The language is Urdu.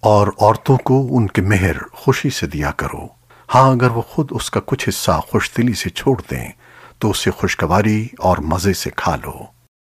اور عورتوں کو ان کے مہر خوشی سے دیا کرو۔ ہاں اگر وہ خود اس کا کچھ حصہ خوش دلی سے چھوڑ دیں، تو اسے خوشگواری اور مزے سے کھا لو۔